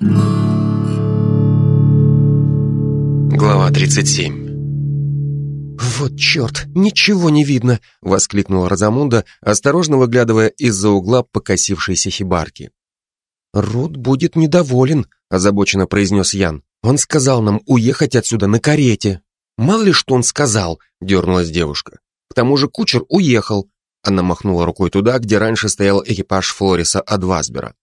Глава 37 «Вот черт, ничего не видно!» — воскликнула Розамунда, осторожно выглядывая из-за угла покосившейся хибарки. «Рут будет недоволен», — озабоченно произнес Ян. «Он сказал нам уехать отсюда на карете». «Мало ли, что он сказал», — дернулась девушка. «К тому же кучер уехал». Она махнула рукой туда, где раньше стоял экипаж Флориса Адвасбера.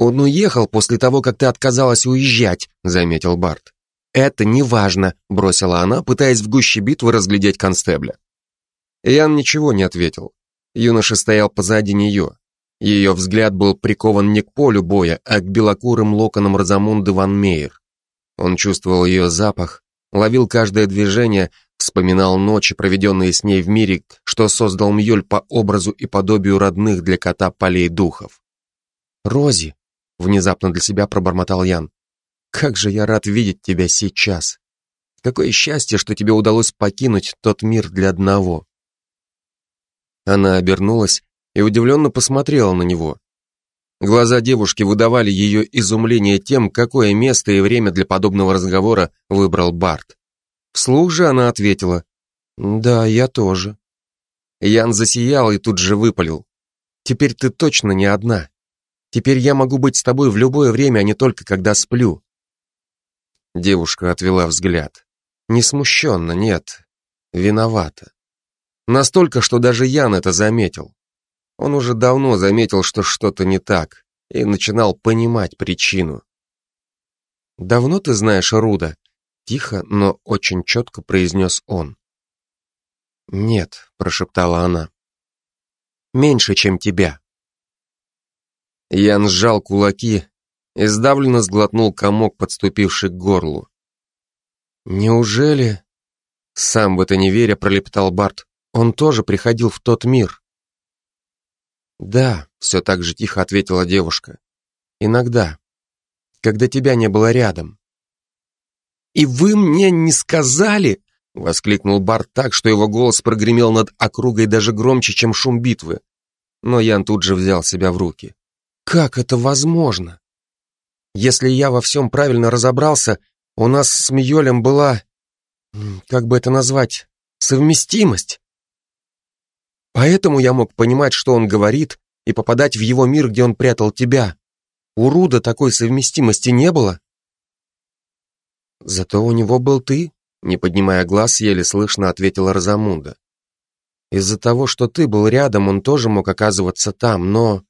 «Он уехал после того, как ты отказалась уезжать», — заметил Барт. «Это неважно», — бросила она, пытаясь в гуще битвы разглядеть констебля. Ян ничего не ответил. Юноша стоял позади нее. Ее взгляд был прикован не к полю боя, а к белокурым локонам Розамунды ван Мейер. Он чувствовал ее запах, ловил каждое движение, вспоминал ночи, проведенные с ней в мире, что создал Мьёль по образу и подобию родных для кота полей духов. «Рози», — внезапно для себя пробормотал Ян, как же я рад видеть тебя сейчас. Какое счастье, что тебе удалось покинуть тот мир для одного. Она обернулась и удивленно посмотрела на него. Глаза девушки выдавали ее изумление тем, какое место и время для подобного разговора выбрал Барт. Вслух же она ответила, «Да, я тоже». Ян засиял и тут же выпалил, «Теперь ты точно не одна. Теперь я могу быть с тобой в любое время, а не только когда сплю. Девушка отвела взгляд. Не смущенно, нет. Виновата. Настолько, что даже Ян это заметил. Он уже давно заметил, что что-то не так, и начинал понимать причину. «Давно ты знаешь Руда?» Тихо, но очень четко произнес он. «Нет», — прошептала она. «Меньше, чем тебя». Ян сжал кулаки и сдавленно сглотнул комок, подступивший к горлу. «Неужели...» Сам в это не веря, пролепетал Барт. «Он тоже приходил в тот мир». «Да», — все так же тихо ответила девушка. «Иногда, когда тебя не было рядом». «И вы мне не сказали?» — воскликнул Барт так, что его голос прогремел над округой даже громче, чем шум битвы. Но Ян тут же взял себя в руки. «Как это возможно?» Если я во всем правильно разобрался, у нас с Мьолем была, как бы это назвать, совместимость. Поэтому я мог понимать, что он говорит, и попадать в его мир, где он прятал тебя. У Руда такой совместимости не было. Зато у него был ты, не поднимая глаз, еле слышно ответила Розамунда. Из-за того, что ты был рядом, он тоже мог оказываться там, но...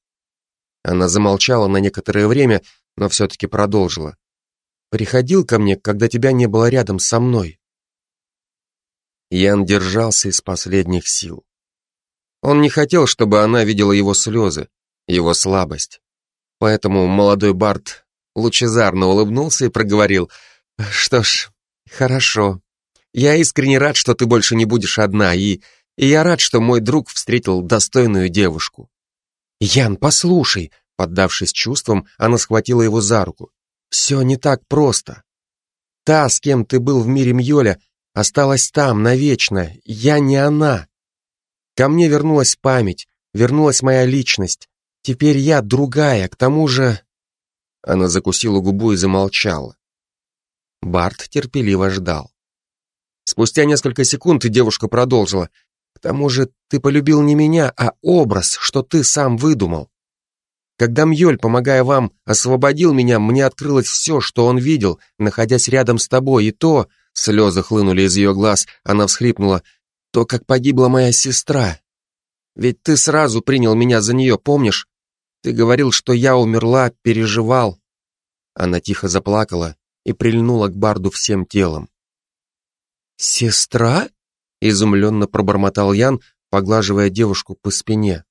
Она замолчала на некоторое время, но все-таки продолжила. «Приходил ко мне, когда тебя не было рядом со мной». Ян держался из последних сил. Он не хотел, чтобы она видела его слезы, его слабость. Поэтому молодой Барт лучезарно улыбнулся и проговорил, «Что ж, хорошо. Я искренне рад, что ты больше не будешь одна, и, и я рад, что мой друг встретил достойную девушку». «Ян, послушай», Поддавшись чувствам, она схватила его за руку. «Все не так просто. Та, с кем ты был в мире Мьоля, осталась там навечно. Я не она. Ко мне вернулась память, вернулась моя личность. Теперь я другая, к тому же...» Она закусила губу и замолчала. Барт терпеливо ждал. Спустя несколько секунд девушка продолжила. «К тому же ты полюбил не меня, а образ, что ты сам выдумал. Когда Мьёль, помогая вам, освободил меня, мне открылось все, что он видел, находясь рядом с тобой, и то, слезы хлынули из ее глаз, она всхлипнула, то, как погибла моя сестра. Ведь ты сразу принял меня за нее, помнишь? Ты говорил, что я умерла, переживал. Она тихо заплакала и прильнула к Барду всем телом. «Сестра?» — изумленно пробормотал Ян, поглаживая девушку по спине.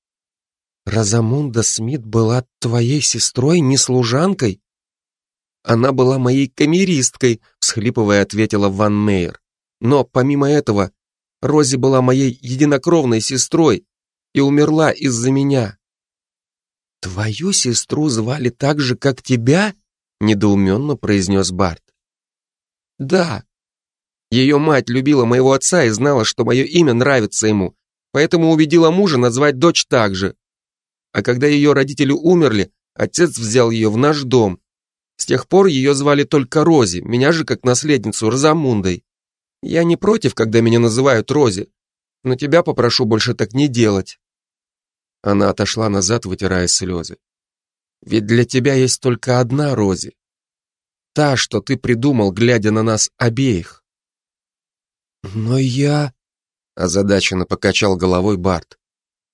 Розамунда Смит была твоей сестрой, не служанкой? Она была моей камеристкой, всхлипывая, ответила Ван Мейер. Но помимо этого, Рози была моей единокровной сестрой и умерла из-за меня. Твою сестру звали так же, как тебя? недоуменно произнес Барт. Да. Ее мать любила моего отца и знала, что мое имя нравится ему, поэтому убедила мужа назвать дочь так же. А когда ее родители умерли, отец взял ее в наш дом. С тех пор ее звали только Рози, меня же как наследницу Розамундой. Я не против, когда меня называют Рози, но тебя попрошу больше так не делать. Она отошла назад, вытирая слезы. Ведь для тебя есть только одна Рози. Та, что ты придумал, глядя на нас обеих. Но я... Озадаченно покачал головой Барт.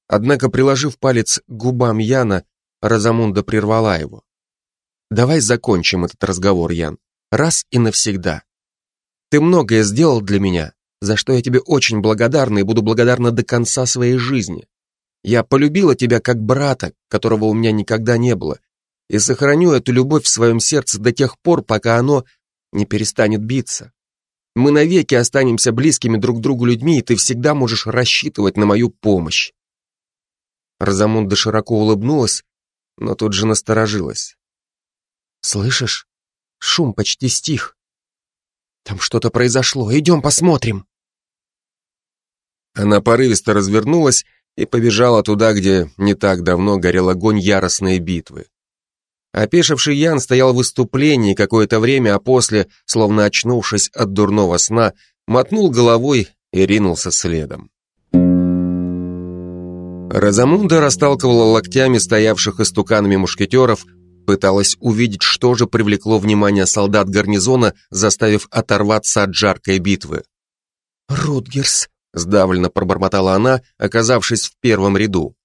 Однако, приложив палец к губам Яна, Розамунда прервала его. «Давай закончим этот разговор, Ян, раз и навсегда. Ты многое сделал для меня, за что я тебе очень благодарна и буду благодарна до конца своей жизни. Я полюбила тебя как брата, которого у меня никогда не было, и сохраню эту любовь в своем сердце до тех пор, пока оно не перестанет биться. Мы навеки останемся близкими друг другу людьми, и ты всегда можешь рассчитывать на мою помощь. Розамунда широко улыбнулась, но тут же насторожилась. «Слышишь? Шум почти стих. Там что-то произошло, идем посмотрим». Она порывисто развернулась и побежала туда, где не так давно горел огонь яростной битвы. Опешивший Ян стоял в выступлении какое-то время, а после, словно очнувшись от дурного сна, мотнул головой и ринулся следом. Розамунда расталкивала локтями стоявших истуканами мушкетеров, пыталась увидеть, что же привлекло внимание солдат гарнизона, заставив оторваться от жаркой битвы. «Рутгерс», Сдавленно пробормотала она, оказавшись в первом ряду.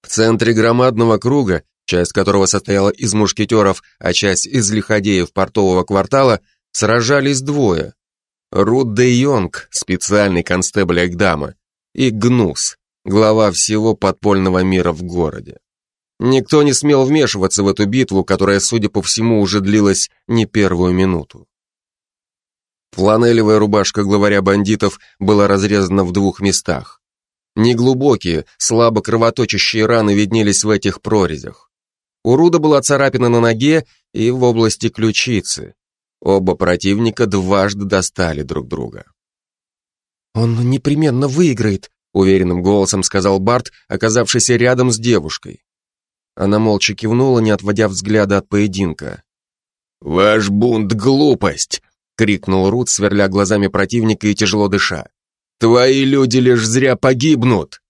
В центре громадного круга, часть которого состояла из мушкетеров, а часть из лиходеев портового квартала, сражались двое. Рут де Йонг, специальный констебль Экдама, и Гнус, глава всего подпольного мира в городе. Никто не смел вмешиваться в эту битву, которая, судя по всему, уже длилась не первую минуту. Фланелевая рубашка главаря бандитов была разрезана в двух местах. Неглубокие, слабо кровоточащие раны виднелись в этих прорезях. У Руда была царапина на ноге и в области ключицы. Оба противника дважды достали друг друга. «Он непременно выиграет», — уверенным голосом сказал Барт, оказавшийся рядом с девушкой. Она молча кивнула, не отводя взгляда от поединка. «Ваш бунт — глупость!» — крикнул Рут, сверля глазами противника и тяжело дыша. «Твои люди лишь зря погибнут!»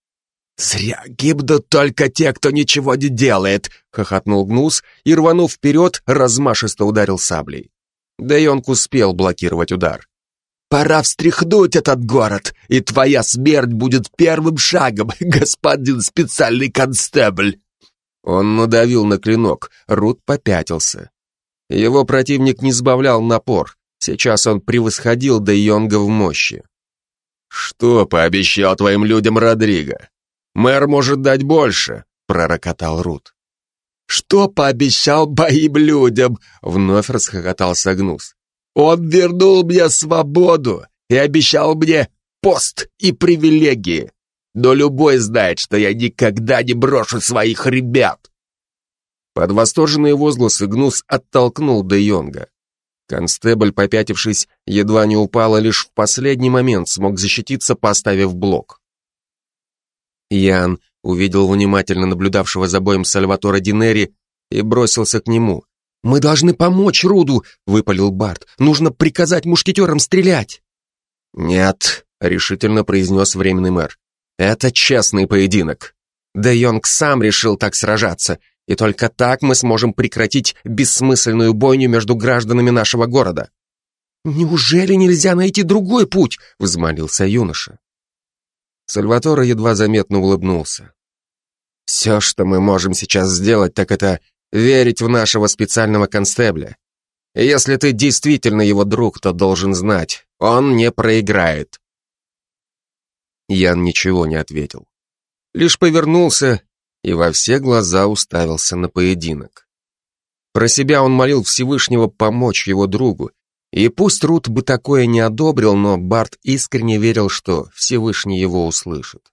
«Зря гибнут только те, кто ничего не делает!» — хохотнул Гнус и, рванув вперед, размашисто ударил саблей. Да успел блокировать удар. «Пора встряхнуть этот город, и твоя смерть будет первым шагом, господин специальный констебль!» Он надавил на клинок, Рут попятился. Его противник не сбавлял напор, Сейчас он превосходил Де Йонга в мощи. «Что пообещал твоим людям Родриго? Мэр может дать больше», — пророкотал Рут. «Что пообещал моим людям?» — вновь расхохотался Гнус. «Он вернул мне свободу и обещал мне пост и привилегии. Но любой знает, что я никогда не брошу своих ребят». Под восторженные возгласы Гнус оттолкнул Де Йонга. Констебль, попятившись, едва не упал, и лишь в последний момент смог защититься, поставив блок. Ян увидел внимательно наблюдавшего за боем Сальватора Динери и бросился к нему. «Мы должны помочь Руду!» — выпалил Барт. «Нужно приказать мушкетерам стрелять!» «Нет», — решительно произнес временный мэр. «Это честный поединок. Де Йонг сам решил так сражаться, и только так мы сможем прекратить бессмысленную бойню между гражданами нашего города. Неужели нельзя найти другой путь? взмолился юноша. Сальваторе едва заметно улыбнулся. Все, что мы можем сейчас сделать, так это верить в нашего специального констебля. Если ты действительно его друг, то должен знать, он не проиграет. Ян ничего не ответил. Лишь повернулся и во все глаза уставился на поединок. Про себя он молил Всевышнего помочь его другу, и пусть Рут бы такое не одобрил, но Барт искренне верил, что Всевышний его услышит.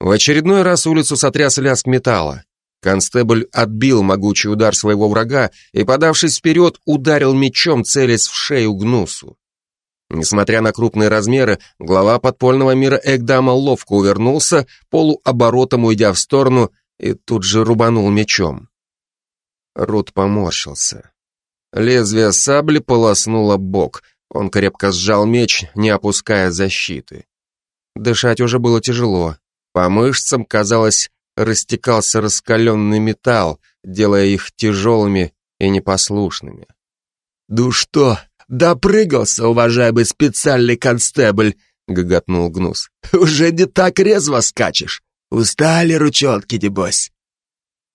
В очередной раз улицу сотряс лязг металла. Констебль отбил могучий удар своего врага и, подавшись вперед, ударил мечом, целясь в шею Гнусу. Несмотря на крупные размеры, глава подпольного мира Экдама ловко увернулся, полуоборотом уйдя в сторону, и тут же рубанул мечом. Рут поморщился. Лезвие сабли полоснуло бок. Он крепко сжал меч, не опуская защиты. Дышать уже было тяжело. По мышцам, казалось, растекался раскаленный металл, делая их тяжелыми и непослушными. «Ну что, допрыгался, уважаемый специальный констебль?» — гоготнул Гнус. «Уже не так резво скачешь. Устали ручонки, небось?»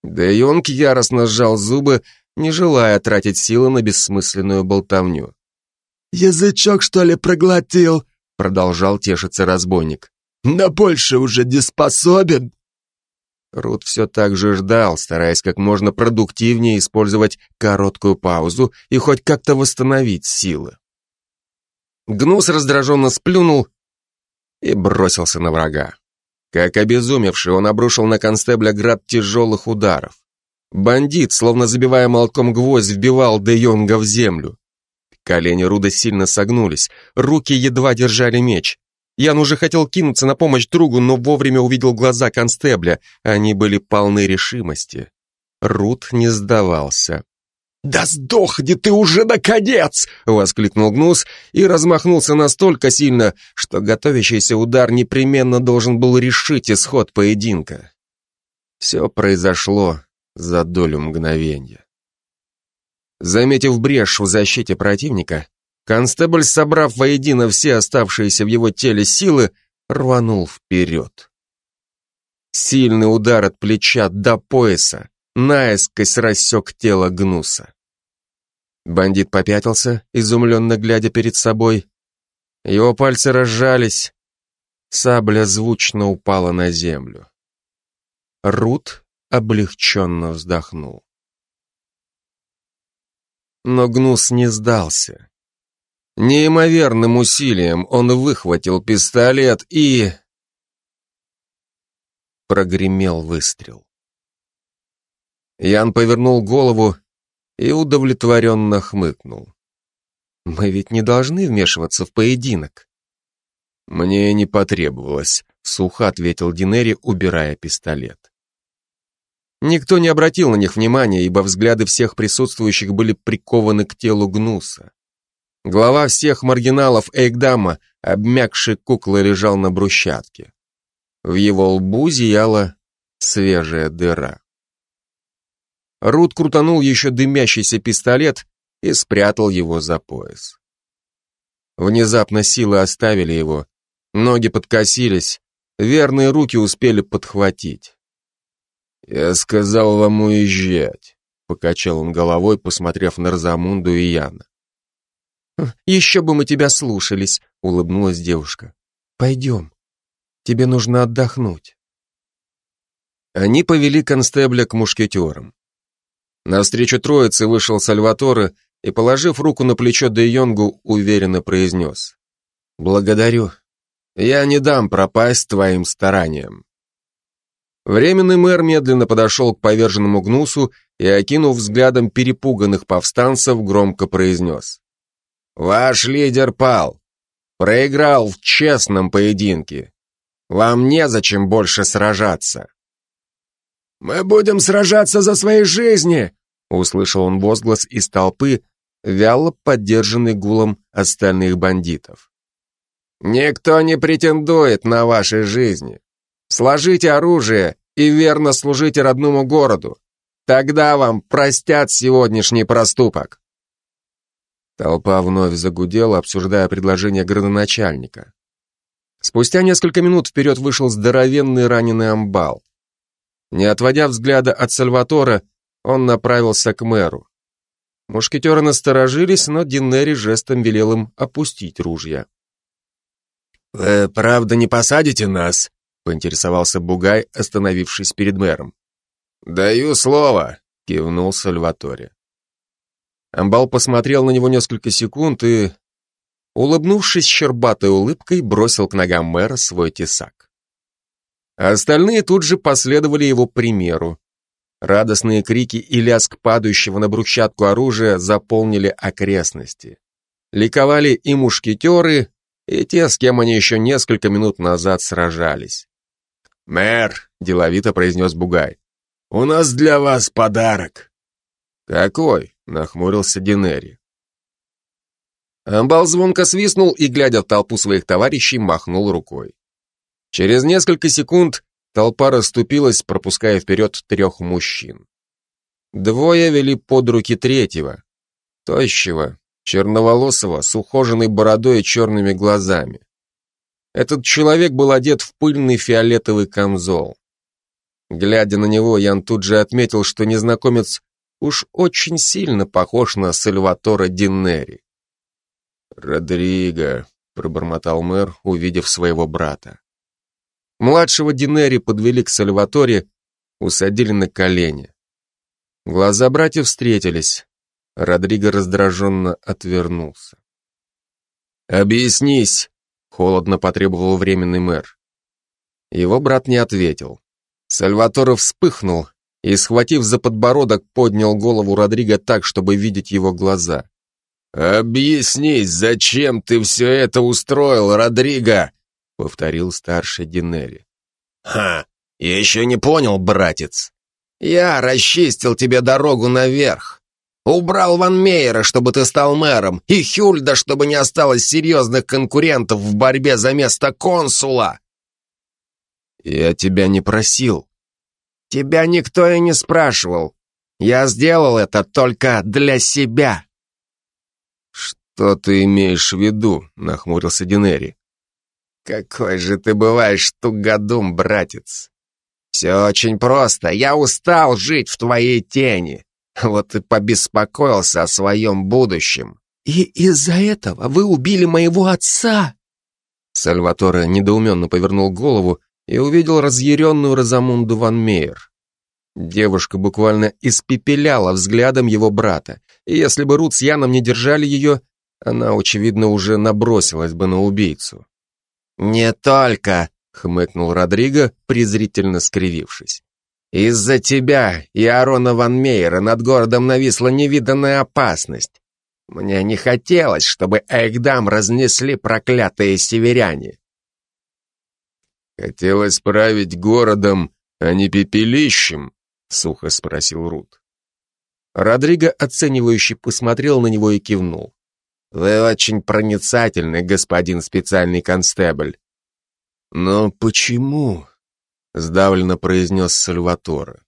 Де Йонг яростно сжал зубы, не желая тратить силы на бессмысленную болтовню. «Язычок, что ли, проглотил?» — продолжал тешиться разбойник. «На больше уже не способен?» Рут все так же ждал, стараясь как можно продуктивнее использовать короткую паузу и хоть как-то восстановить силы. Гнус раздраженно сплюнул и бросился на врага. Как обезумевший, он обрушил на констебля град тяжелых ударов. Бандит, словно забивая молотком гвоздь, вбивал Де Йонга в землю. Колени Руда сильно согнулись, руки едва держали меч. Ян уже хотел кинуться на помощь другу, но вовремя увидел глаза констебля. Они были полны решимости. Руд не сдавался. «Да сдохни ты уже, наконец!» — воскликнул Гнус и размахнулся настолько сильно, что готовящийся удар непременно должен был решить исход поединка. Все произошло за долю мгновения. Заметив брешь в защите противника, констебль, собрав воедино все оставшиеся в его теле силы, рванул вперед. Сильный удар от плеча до пояса наискось рассек тело Гнуса. Бандит попятился, изумленно глядя перед собой. Его пальцы разжались, сабля звучно упала на землю. Рут облегченно вздохнул. Но Гнус не сдался. Неимоверным усилием он выхватил пистолет и... Прогремел выстрел. Ян повернул голову и удовлетворенно хмыкнул. «Мы ведь не должны вмешиваться в поединок». «Мне не потребовалось», — сухо ответил Динери, убирая пистолет. Никто не обратил на них внимания, ибо взгляды всех присутствующих были прикованы к телу Гнуса. Глава всех маргиналов Эйгдама, обмякший куклой, лежал на брусчатке. В его лбу зияла свежая дыра. Рут крутанул еще дымящийся пистолет и спрятал его за пояс. Внезапно силы оставили его, ноги подкосились, верные руки успели подхватить. «Я сказал вам уезжать», — покачал он головой, посмотрев на Розамунду и Яна. «Хм, «Еще бы мы тебя слушались», — улыбнулась девушка. «Пойдем, тебе нужно отдохнуть». Они повели констебля к мушкетерам. Навстречу троице вышел Сальваторе и, положив руку на плечо Де Йонгу, уверенно произнес. «Благодарю. Я не дам пропасть твоим стараниям». Временный мэр медленно подошел к поверженному гнусу и, окинув взглядом перепуганных повстанцев, громко произнес. «Ваш лидер пал. Проиграл в честном поединке. Вам незачем больше сражаться». «Мы будем сражаться за свои жизни!» Услышал он возглас из толпы, вяло поддержанный гулом остальных бандитов. «Никто не претендует на ваши жизни. Сложите оружие и верно служите родному городу. Тогда вам простят сегодняшний проступок». Толпа вновь загудела, обсуждая предложение градоначальника. Спустя несколько минут вперед вышел здоровенный раненый амбал. Не отводя взгляда от Сальватора, он направился к мэру. Мушкетеры насторожились, но Диннери жестом велел им опустить ружья. «Вы правда не посадите нас?» — поинтересовался Бугай, остановившись перед мэром. «Даю слово», — кивнул Сальваторе. Амбал посмотрел на него несколько секунд и, улыбнувшись щербатой улыбкой, бросил к ногам мэра свой тесак. Остальные тут же последовали его примеру. Радостные крики и лязг падающего на брусчатку оружия заполнили окрестности. Ликовали и мушкетеры, и те, с кем они еще несколько минут назад сражались. «Мэр», — деловито произнес Бугай, — «у нас для вас подарок». «Какой?» — нахмурился Динери. Амбал звонко свистнул и, глядя в толпу своих товарищей, махнул рукой. Через несколько секунд толпа расступилась, пропуская вперед трех мужчин. Двое вели под руки третьего, тощего, черноволосого, с ухоженной бородой и черными глазами. Этот человек был одет в пыльный фиолетовый камзол. Глядя на него, Ян тут же отметил, что незнакомец уж очень сильно похож на Сальватора Диннери. «Родриго», — пробормотал мэр, увидев своего брата. Младшего Динери подвели к Сальваторе, усадили на колени. Глаза братьев встретились. Родриго раздраженно отвернулся. «Объяснись!» — холодно потребовал временный мэр. Его брат не ответил. Сальваторе вспыхнул и, схватив за подбородок, поднял голову Родриго так, чтобы видеть его глаза. «Объяснись, зачем ты все это устроил, Родриго?» — повторил старший Динери. «Ха, еще не понял, братец. Я расчистил тебе дорогу наверх. Убрал Ван Мейера, чтобы ты стал мэром, и Хюльда, чтобы не осталось серьезных конкурентов в борьбе за место консула. Я тебя не просил. Тебя никто и не спрашивал. Я сделал это только для себя. Что ты имеешь в виду? Нахмурился Динери. Какой же ты бываешь тугодум, братец. Все очень просто. Я устал жить в твоей тени. Вот и побеспокоился о своем будущем. И из-за этого вы убили моего отца. Сальваторе недоуменно повернул голову и увидел разъяренную Розамунду Ван Мейер. Девушка буквально испепеляла взглядом его брата, и если бы Рут с Яном не держали ее, она, очевидно, уже набросилась бы на убийцу. «Не только», — хмыкнул Родриго, презрительно скривившись. «Из-за тебя и Арона Ван Мейера над городом нависла невиданная опасность. Мне не хотелось, чтобы Эйкдам разнесли проклятые северяне. «Хотелось править городом, а не пепелищем?» — сухо спросил Рут. Родриго, оценивающе посмотрел на него и кивнул. «Вы очень проницательный, господин специальный констебль». «Но почему?» — сдавленно произнес Сальваторе.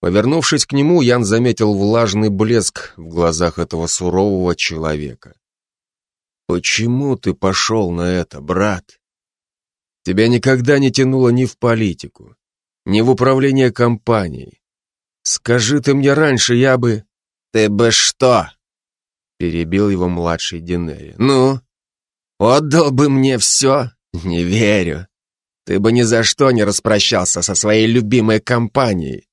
Повернувшись к нему, Ян заметил влажный блеск в глазах этого сурового человека. «Почему ты пошел на это, брат?» Тебя никогда не тянуло ни в политику, ни в управление компанией. Скажи ты мне раньше, я бы... Ты бы что? Перебил его младший Динери. Ну, отдал бы мне все? Не верю. Ты бы ни за что не распрощался со своей любимой компанией.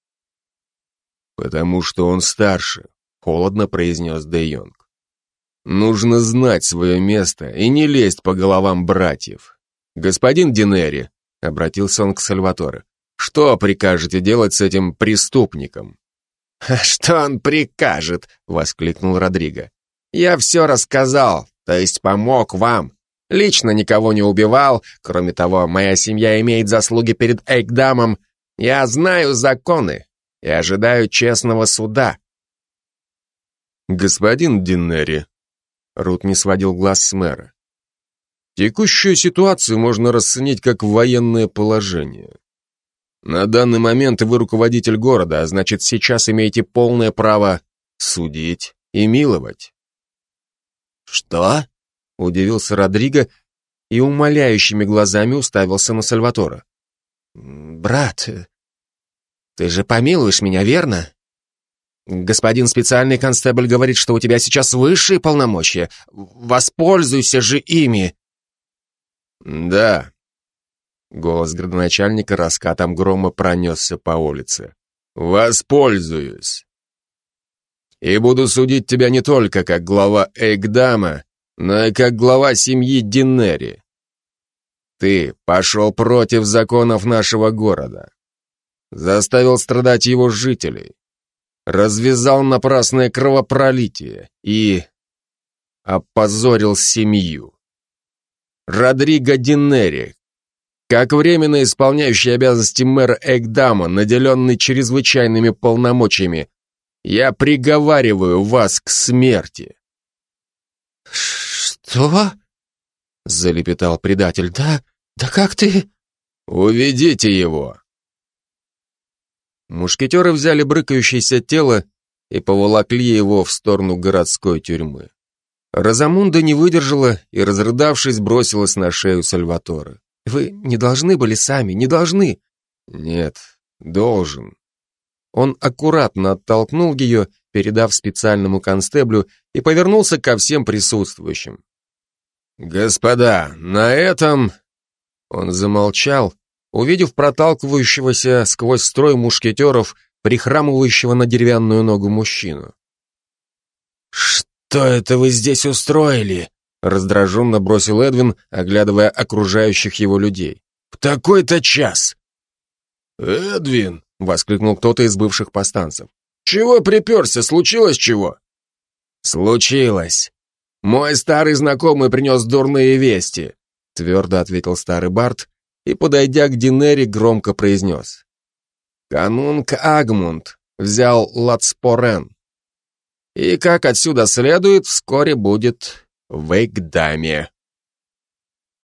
Потому что он старше, холодно произнес Де Йонг. Нужно знать свое место и не лезть по головам братьев. «Господин Динери», — обратился он к Сальваторе, «что прикажете делать с этим преступником?» «Что он прикажет?» — воскликнул Родриго. «Я все рассказал, то есть помог вам. Лично никого не убивал, кроме того, моя семья имеет заслуги перед Эйкдамом. Я знаю законы и ожидаю честного суда». «Господин Диннери», — Рут не сводил глаз с мэра, Текущую ситуацию можно расценить как военное положение. На данный момент вы руководитель города, а значит сейчас имеете полное право судить и миловать. Что? Удивился Родриго и умоляющими глазами уставился на Сальватора. Брат, ты же помилуешь меня, верно? Господин специальный констебль говорит, что у тебя сейчас высшие полномочия. Воспользуйся же ими. «Да». Голос градоначальника раскатом грома пронесся по улице. «Воспользуюсь. И буду судить тебя не только как глава Эйкдама, но и как глава семьи Динери. Ты пошел против законов нашего города, заставил страдать его жителей, развязал напрасное кровопролитие и опозорил семью. Родриго Диннери, как временно исполняющий обязанности мэра Экдама, наделенный чрезвычайными полномочиями, Я приговариваю вас к смерти. Что? Залепетал предатель. Да, да как ты? Уведите его. Мушкетеры взяли брыкающееся тело и поволокли его в сторону городской тюрьмы. Розамунда не выдержала и, разрыдавшись, бросилась на шею Сальватора. «Вы не должны были сами, не должны!» «Нет, должен». Он аккуратно оттолкнул ее, передав специальному констеблю, и повернулся ко всем присутствующим. «Господа, на этом...» Он замолчал, увидев проталкивающегося сквозь строй мушкетеров, прихрамывающего на деревянную ногу мужчину. «Что это вы здесь устроили?» раздраженно бросил Эдвин, оглядывая окружающих его людей. «В такой-то час!» «Эдвин!» — воскликнул кто-то из бывших повстанцев. «Чего приперся? Случилось чего?» «Случилось. Мой старый знакомый принес дурные вести», — твердо ответил старый Барт и, подойдя к Динери, громко произнес. «Канунг Агмунд взял Лацпорен. И, как отсюда следует, вскоре будет в Эйкдаме».